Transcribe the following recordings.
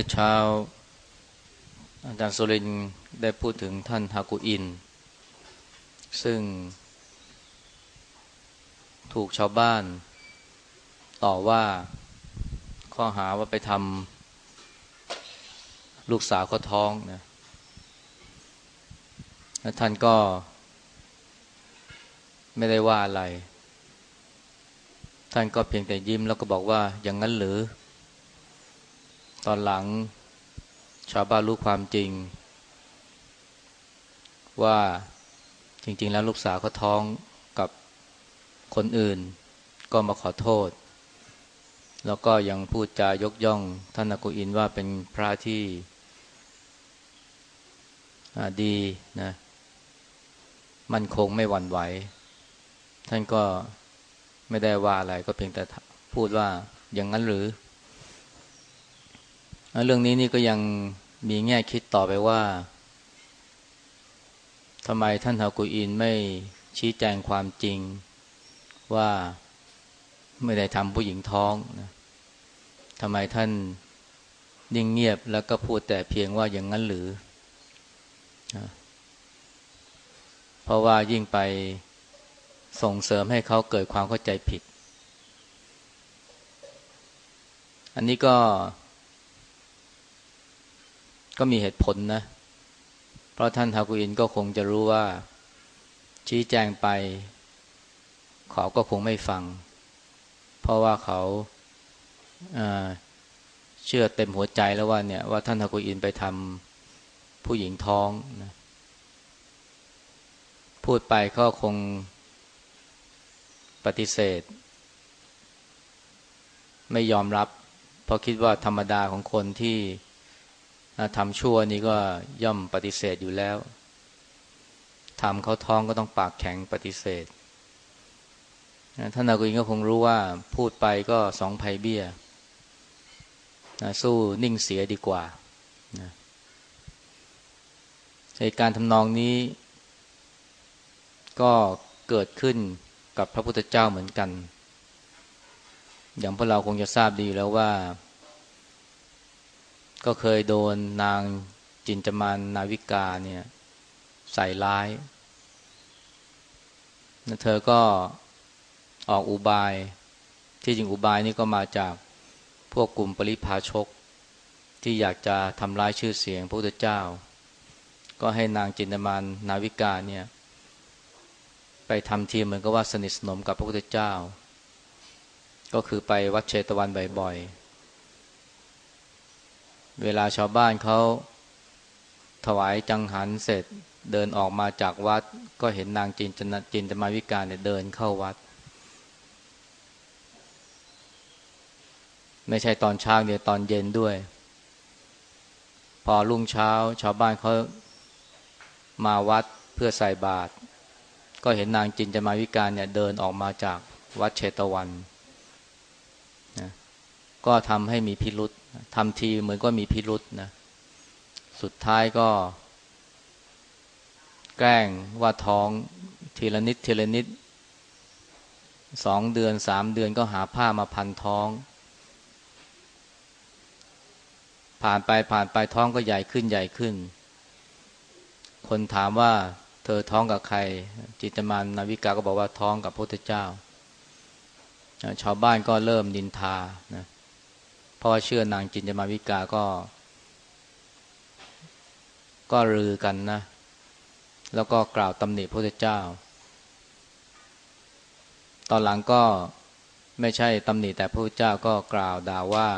มื่อเช้า อาจารย์สุรินได้พูดถึงท่านฮากุอิน ซึ่ง ถูกชาวบ้าน ต่อว่าข้อหาว่าไปทำลูกสาวเขาท้องนะแล้วท่านก็ ไม่ได้ว่าอะไร ท่านก็เพียงแต่ยิ้มแล้วก็บอกว่าอย่างนั้นหรือ ตอนหลังชาวบ้านรู้ความจริง ว่าจริง ๆ แล้วลูกสาวเขาท้องกับคนอื่น ก็มาขอโทษ แล้วก็ยังพูดจายกย่องท่านอากุอินว่าเป็นพระที่ดีนะมันคงไม่หวั่นไหว ท่านก็ไม่ได้ว่าอะไรก็เพียงแต่พูดว่าอย่างนั้นหรือ เรื่องนี้นี่ก็ยังมีแง่คิดต่อไปว่าทำไมท่านฮากุอินไม่ชี้แจงความจริงว่าไม่ได้ทำผู้หญิงท้องนะทำไมท่านนิ่งเงียบแล้วก็พูดแต่เพียงว่าอย่างนั้นหรือเพราะว่ายิ่งไปส่งเสริมให้เขาเกิดความเข้าใจผิด อันนี้ก็ ก็มีเหตุผลนะ เพราะท่านทากุอินก็คงจะรู้ว่า ชี้แจงไป เขาก็คงไม่ฟัง เพราะว่าเขาเชื่อเต็มหัวใจแล้วว่าเนี่ยว่าท่านทากุอินไปทำผู้หญิงท้องนะพูดไปก็คงปฏิเสธ ไม่ยอมรับ เพราะคิดว่าธรรมดาของคนที่ ทำชั่วนี่ก็ย่อมปฏิเสธอยู่แล้วทำเขาท้องก็ต้องปากแข็งปฏิเสธท่านนากุินก็คงรู้ว่าพูดไปก็สองภัยเบี้ยนะสู้นิ่งเสียดีกว่านะเหตุการณ์ทำนองนี้ ก็เกิดขึ้นกับพระพุทธเจ้าเหมือนกัน อย่างพวกเราคงจะทราบดีแล้วว่า ก็เคยโดนนางจินจมานนาวิกาเนี่ยใส่ร้าย เธอก็ออกอุบาย ที่จริงอุบายนี่ก็มาจากพวกกลุ่มปริพาชก ที่อยากจะทำร้ายชื่อเสียงพระพุทธเจ้า ก็ให้นางจินตมานนาวิกาเนี่ย ไปทำทีเหมือนกับว่าสนิทสนมกับพระพุทธเจ้า ก็คือไปวัดเชตวันบ่อยๆ เวลาชาวบ้านเขาถวายจังหันเสร็จเดินออกมาจากวัด ก็เห็นนางจินจนจินตมาวิการเนี่ยเดินเข้าวัด ไม่ใช่ตอนเช้าเนี่ยตอนเย็นด้วย พอรุ่งเช้า ชาวบ้านเขามาวัดเพื่อใส่บาตรก็เห็นนางจินจมาวิการเนี่ยเดินออกมาจากวัดเชตวัน ก็ทำให้มีพิรุษทำทีเหมือนก็มีพิรุษนะสุดท้ายก็ แกล้งว่าท้องทีละนิดทีละนิดสองเดือนสามเดือนก็หาผ้ามาพันท้อง ผ่านไปผ่านไปท้องก็ใหญ่ขึ้นใหญ่ขึ้น คนถามว่า เธอท้องกับใคร จิตมานนาวิกาก็บอกว่าท้องกับพระพุทธเจ้า ชาวบ้านก็เริ่มดินทานะเพราะเชื่อนางจินจมาวิกาก็ ก็ลือกันนะ แล้วก็กล่าวตำหนิพระเจ้า ตอนหลังก็ไม่ใช่ตำหนิแต่พระเจ้าก็กล่าวด่าว่า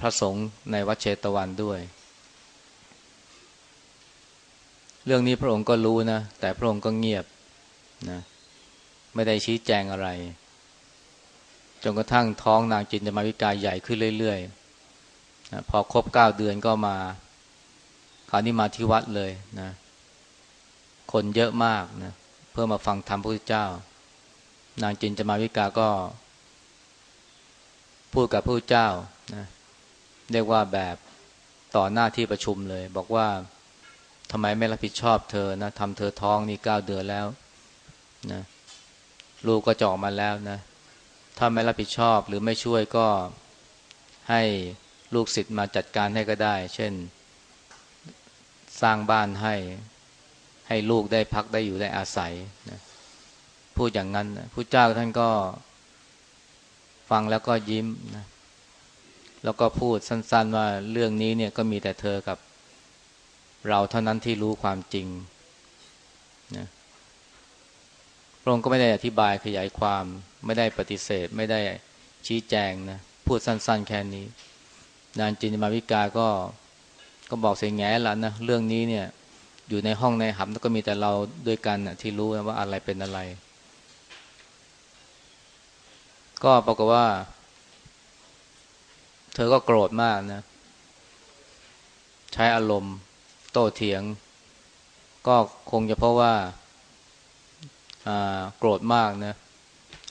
พระสงฆ์ในวัดเชตวันด้วย เรื่องนี้พระองค์ก็รู้นะ แต่พระองค์ก็เงียบนะไม่ได้ชี้แจงอะไร จนกระทั่งท้องนางจินตมาวิกาใหญ่ขึ้นเรื่อยๆพอครบเก้าเดือนก็มาคราวนี้มาที่วัดเลยนะคนเยอะมากนะเพื่อมาฟังธรรมพระพุทธเจ้า นางจินตมาวิกาก็ พูดกับพระพุทธเจ้านะเรียกว่าแบบต่อหน้าที่ประชุมเลย บอกว่าทำไมไม่รับผิดชอบเธอนะทำเธอท้องนี่เก้าเดือนแล้วนะลูกก็จอกมาแล้วนะ ถ้าไม่รับผิดชอบหรือไม่ช่วยก็ให้ลูกศิษย์มาจัดการให้ก็ได้ เช่น สร้างบ้านให้ให้ลูกได้พักได้อยู่ได้อาศัยนะพูดอย่างนั้นนะผู้เจ้าท่านก็ฟังแล้วก็ยิ้มนะแล้วก็พูดสั้น ๆ ว่าเรื่องนี้เนี่ยก็มีแต่เธอกับเราเท่านั้นที่รู้ความจริงนะพระองค์ก็ไม่ได้อธิบายขยายความ ไม่ได้ปฏิเสธ ไม่ได้ชี้แจงนะพูดสั้น ๆ แค่นี้ นานจินมาวิกาก็ก็บอกเสียงแง่ละนะเรื่องนี้เนี่ยอยู่ในห้องในหับแล้วก็มีแต่เราด้วยกันนะที่รู้นะว่าอะไรเป็นอะไร ก็ปรากฏว่า เธอก็โกรธมากนะ ใช้อารมณ์ โต้เถียง ก็คงจะเพราะว่า โกรธมากนะ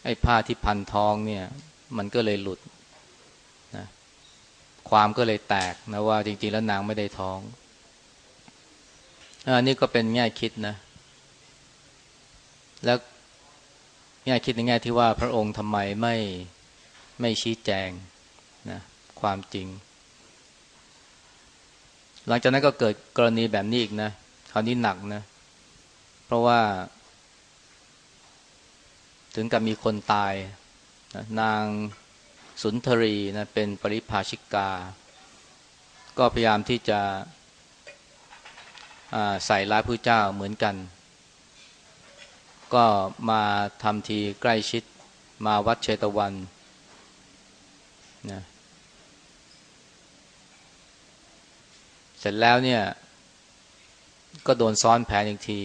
ไอ้ผ้าที่พันท้องเนี่ย มันก็เลยหลุดนะความก็เลยแตกนะว่าจริงๆแล้วนางไม่ได้ท้องอันนี้ก็เป็นแง่คิดนะ แล้วแง่คิดในแง่ที่ว่าพระองค์ทำไมไม่ไม่ชี้แจงนะความจริง หลังจากนั้นก็เกิดกรณีแบบนี้อีกนะคราวนี้หนักนะ เพราะว่า ถึงกับมีคนตายนะนางสุนทรีนะเป็นปริภาชิกา ก็พยายามที่จะใส่ร้ายพระเจ้าเหมือนกัน ก็มาทำทีใกล้ชิดมาวัดเชตวันนะเสร็จแล้วเนี่ย ก็โดนซ้อนแผนอีกที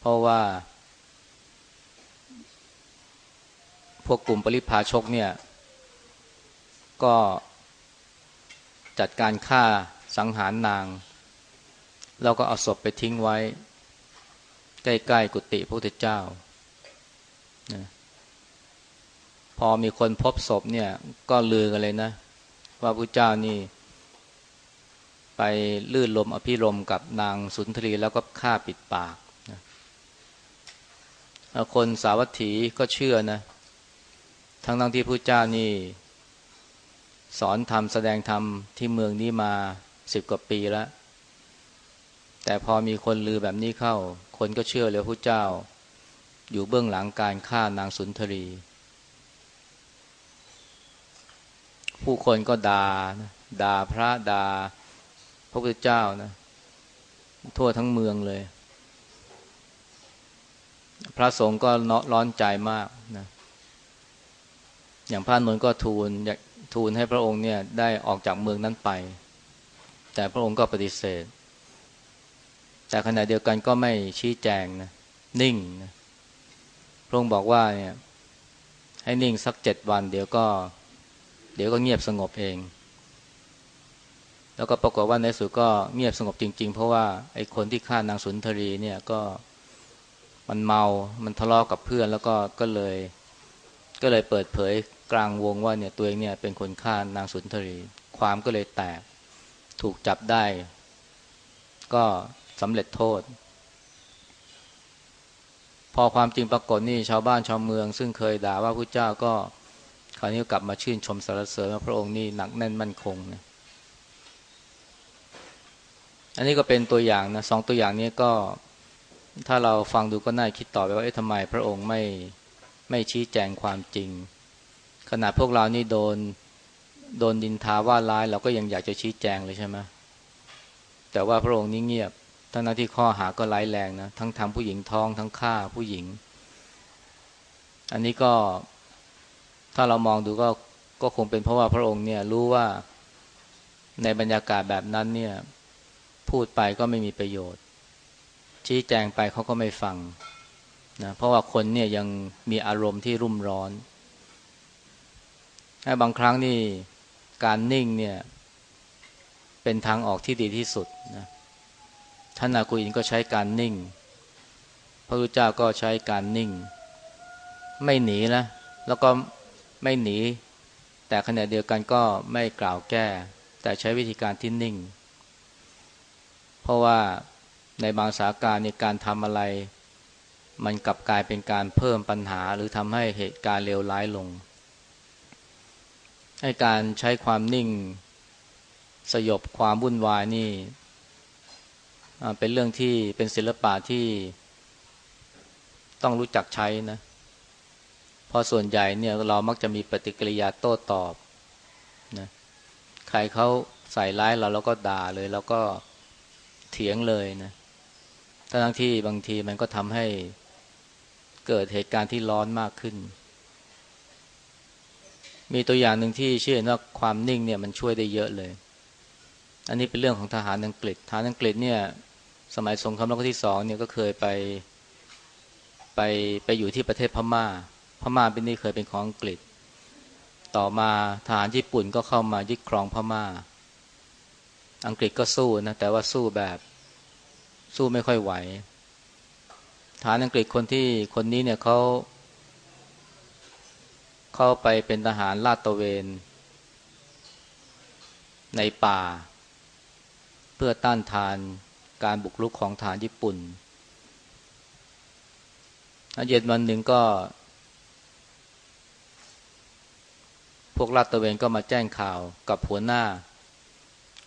เพราะว่า พวกกลุ่มปริพาชกเนี่ย ก็จัดการฆ่าสังหารนางเราก็เอาศพไปทิ้งไว้ ใกล้ๆกุฏิพระพุทธเจ้านะพอมีคนพบศพเนี่ย ก็ลือกันเลยนะ ว่าพระเจ้านี่ ไปลื่นลมอภิรมกับนางสุนทรีแล้วก็ฆ่าปิดปากนะคนสาวัตถีก็เชื่อนะ ทั้งทั้งที่พระเจ้านี่ สอนธรรมแสดงธรรมที่เมืองนี้มาสิบกว่าปีแล้ว แต่พอมีคนลือแบบนี้เข้า คนก็เชื่อเลยพระเจ้า อยู่เบื้องหลังการฆ่านางสุนทรี ผู้คนก็ดา่าด่าพระดา่าพระพุทธเจ้านะ ทั่วทั้งเมืองเลย พระสงฆ์ก็ร้อนใจมากนะ อย่างพระนนท์ก็ทูลอยากทูลให้พระองค์เนี่ยได้ออกจากเมืองนั้นไป แต่พระองค์ก็ปฏิเสธ แต่ขณะเดียวกันก็ไม่ชี้แจงนะนิ่งนะพระองค์บอกว่าเนี่ยให้นิ่งสักเจ็ดวัน เดี๋ยวก็ เดี๋ยวก็เงียบสงบเอง แล้วก็ปรากฏว่าในสุดก็เงียบสงบจริง ๆ เพราะว่าไอ้คนที่ฆ่านางสุนทรีเนี่ยก็มันเมา มันทะเลาะกกับเพื่อน แล้วก็ก็เลย ก็เลยเปิดเผย กลางวงว่าเนี่ยตัวเองเนี่ยเป็นคนฆ่านางสุนทรี ความก็เลยแตก ถูกจับได้ ก็สำเร็จโทษ พอความจริงปรากฏนี่ชาวบ้านชาวเมือง ซึ่งเคยด่าว่าพระเจ้าก็คราวนี้กลับมาชื่นชมสรรเสริญว่าพระองค์นี่หนักแน่นมั่นคงนะอันนี้ก็เป็นตัวอย่างนะสองตัวอย่างนี้ก็ถ้าเราฟังดูก็น่าคิดต่อไปว่าเอ๊ะทำไมพระองค์ไม่ไม่ชี้แจงความจริง ขนาดพวกเรานี่โดนโดนดินทาว่าร้าย เราก็ยังอยากจะชี้แจงเลยใช่ไหมแต่ว่าพระองค์นี่เงียบทั้งนั้นที่ข้อหาก็ร้ายแรงนะทั้งทำผู้หญิงท้องทั้งฆ่าผู้หญิง อันนี้ก็ถ้าเรามองดูก็ก็คงเป็นเพราะว่าพระองค์เนี่ยรู้ว่าในบรรยากาศแบบนั้นเนี่ย พูดไปก็ไม่มีประโยชน์ ชี้แจงไปเขาก็ไม่ฟังนะเพราะว่าคนเนี่ยยังมีอารมณ์ที่รุ่มร้อน บางครั้งนี่การนิ่งเนี่ย เป็นทางออกที่ดีที่สุดนะท่านนาคุอินก็ใช้การนิ่ง พระพุทธเจ้าก็ใช้การนิ่ง ไม่หนีนะแล้วก็ไม่หนี แต่ขณะเดียวกันก็ไม่กล่าวแก้ แต่ใช้วิธีการที่นิ่ง เพราะว่าในบางสาการในการทำอะไร มันกลับกลายเป็นการเพิ่มปัญหา หรือทำให้เหตุการณ์เลวร้ายลง ให้การใช้ความนิ่ง สยบความวุ่นวายนี่เป็นเรื่องที่เป็นศิลปะที่ต้องรู้จักใช้นะเพราะส่วนใหญ่เนี่ยเรามักจะมีปฏิกิริยาโต้ตอบนะใครเขาใส่ร้ายเราเราก็ด่าเลยแล้วก็เถียงเลยนะทั้งที่บางทีมันก็ทำให้เกิดเหตุการณ์ที่ร้อนมากขึ้น มีตัวอย่างหนึ่งที่เชื่อว่าความนิ่งเนี่ยมันช่วยได้เยอะเลย อันนี้เป็นเรื่องของทหารอังกฤษ ทหารอังกฤษเนี่ยสมัยสงครามโลกที่สองเนี่ยก็เคยไปไปไปอยู่ที่ประเทศพม่า พม่าเป็นนี่เคยเป็นของอังกฤษ ต่อมาทหารญี่ปุ่นก็เข้ามายึดครองพม่า อังกฤษก็สู้นะแต่ว่าสู้แบบสู้ไม่ค่อยไหว ฐานอังกฤษคนที่คนนี้เนี่ยเขา เข้าไปเป็นทหารลาดตระเวน ในป่า เพื่อต้านทานการบุกรุกของฐานญี่ปุ่นเย็นวันหนึ่งก็ พวกลาดตระเวนก็มาแจ้งข่าวกับหัวหน้า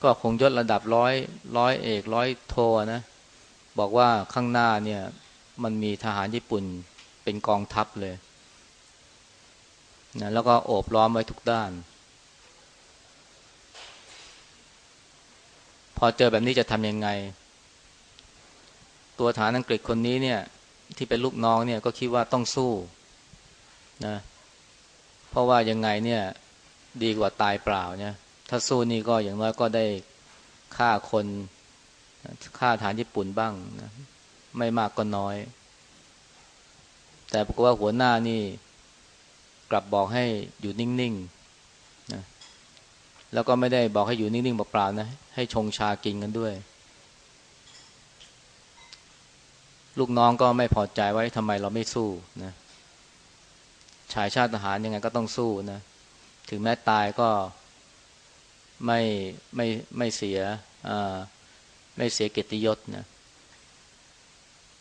ก็คงยศระดับร้อยร้อยเอกร้อยโทนะ บอกว่าข้างหน้าเนี่ย มันมีทหารญี่ปุ่นเป็นกองทัพเลย นะแล้วก็โอบล้อมไว้ทุกด้าน พอเจอแบบนี้จะทำยังไง ตัวฐานอังกฤษคนนี้เนี่ย ที่เป็นลูกน้องเนี่ยก็คิดว่าต้องสู้นะเพราะว่ายังไงเนี่ยดีกว่าตายเปล่าเนี่ยถ้าสู้นี่ก็อย่างน้อยก็ได้ฆ่าคนฆ่าฐานญี่ปุ่นบ้างนะไม่มากก็น้อย แต่ปรากฏว่าหัวหน้านี่ กลับบอกให้อยู่นิ่งๆนะแล้วก็ไม่ได้บอกให้อยู่นิ่งๆเปล่าๆนะ ให้ชงชากินกันด้วย ลูกน้องก็ไม่พอใจว่าทำไมเราไม่สู้นะชายชาติทหารยังไงก็ต้องสู้นะ ถึงแม้ตายก็ไม่ไม่ไม่เสียไม่เสียเกียรติยศนะ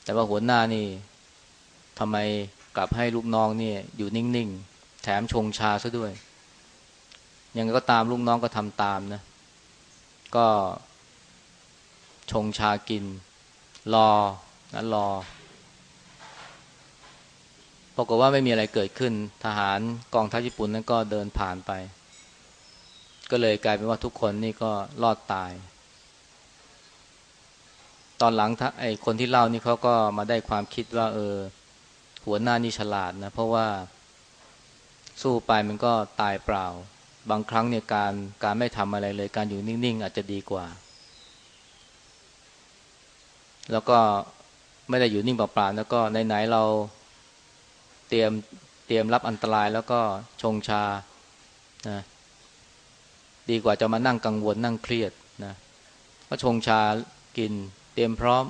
แต่ว่าหัวหน้านี่ทำไมกลับให้ลูกน้องเนี่ยอยู่นิ่งๆ แถมชงชาซะด้วย ยังไงก็ตามลูกน้องก็ทำตามนะ ก็ชงชากิน รอนะรอปรากฏว่าไม่มีอะไรเกิดขึ้น ทหารกองทัพญี่ปุ่นนั้นก็เดินผ่านไป ก็เลยกลายเป็นว่าทุกคนนี่ก็รอดตาย ตอนหลังไอ้คนที่เล่านี่เขาก็มาได้ความคิดว่า เออ หัวหน้านี่ฉลาดนะ เพราะว่า สู้ไปมันก็ตายเปล่า บางครั้งเนี่ยการการไม่ทำอะไรเลย การอยู่นิ่งๆ อาจจะดีกว่า แล้วก็ไม่ได้อยู่นิ่งเปล่าๆแล้วก็ไหนๆเราเตรียมเตรียมรับอันตรายแล้วก็ชงชานะดีกว่าจะมานั่งกังวลนั่งเครียดนะก็ชงชากินเตรียมพร้อม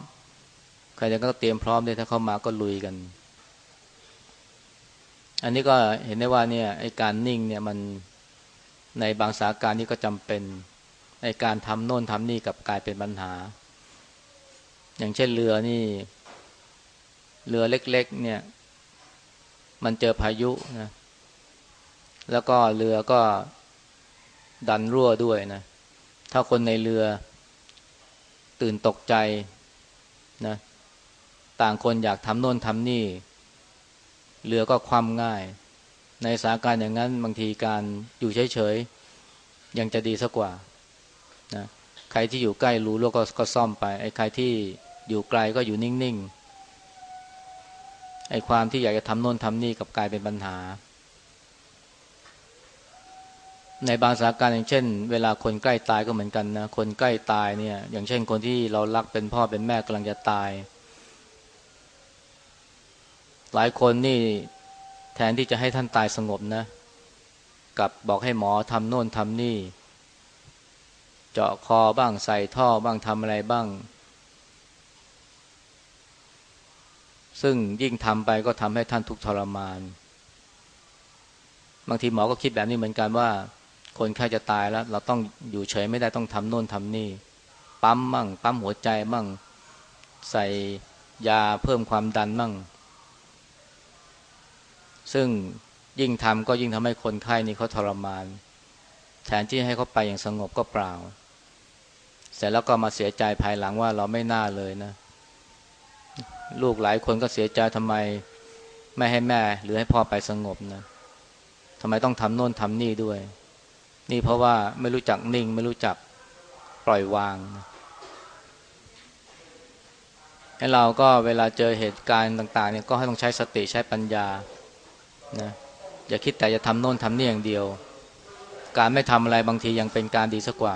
ใครจะก็เตรียมพร้อมเลยถ้าเข้ามาก็ลุยกัน อันนี้ก็เห็นได้ว่าเนี่ยไอการนิ่งเนี่ยมันในบางสาการนี่ก็จำเป็นในการทำโน่นทำนี่กับกลายเป็นปัญหา อย่างเช่นเรือนี่ เรือเล็ก ๆ เนี่ย มันเจอพายุนะ แล้วก็เรือก็ดันรั่วด้วยนะ ถ้าคนในเรือตื่นตกใจนะ ต่างคนอยากทำโน่นทำนี่ เรือก็คว่ำง่าย ในสถานการณ์อย่างนั้นบางทีการอยู่เฉยๆยังจะดีสักกว่านะใครที่อยู่ใกล้รู้ล้วก็ก็ซ่อมไปไอ้ใครที่อยู่ไกลก็อยู่นิ่งๆไอ้ความที่อยากจะทำโน่นทำนี่กับกลายเป็นปัญหา ในบางสถานการณ์อย่างเช่น เวลาคนใกล้ตายก็เหมือนกันนะคนใกล้ตายเนี่ย อย่างเช่นคนที่เรารักเป็นพ่อเป็นแม่กำลังจะตาย หลายคนนี่แทนที่จะให้ท่านตายสงบนะกับบอกให้หมอทำโน่นทำนี่ เจาะคอบ้างใส่ท่อบ้างทำอะไรบ้าง ซึ่งยิ่งทำไปก็ทำให้ท่านทุกข์ทรมาน บางทีหมอก็คิดแบบนี้เหมือนกันว่า คนไข้จะตายแล้ว เราต้องอยู่เฉยไม่ได้ต้องทำโน่นทำนี่ ปั๊มมั่ง ปั๊มหัวใจมั่ง ใส่ยาเพิ่มความดันมั่ง ซึ่งยิ่งทำก็ยิ่งทำให้คนไข้นี่เขาทรมาน แทนที่ให้เขาไปอย่างสงบก็เปล่า เสร็จแล้วก็มาเสียใจภายหลังว่าเราไม่น่าเลยนะ ลูกหลายคนก็เสียใจทำไมไม่ให้แม่ หรือให้พ่อไปสงบนะทำไมต้องทำโน่นทำนี่ด้วย นี่เพราะว่าไม่รู้จักนิ่ง ไม่รู้จักปล่อยวางนะให้เราก็เวลาเจอเหตุการณ์ต่าง ๆ เนี่ยก็ให้ต้องใช้สติใช้ปัญญา นะอย่าคิดแต่จะทำโน่นทำนี่อย่างเดียว การไม่ทำอะไรบางทียังเป็นการดีสักกว่า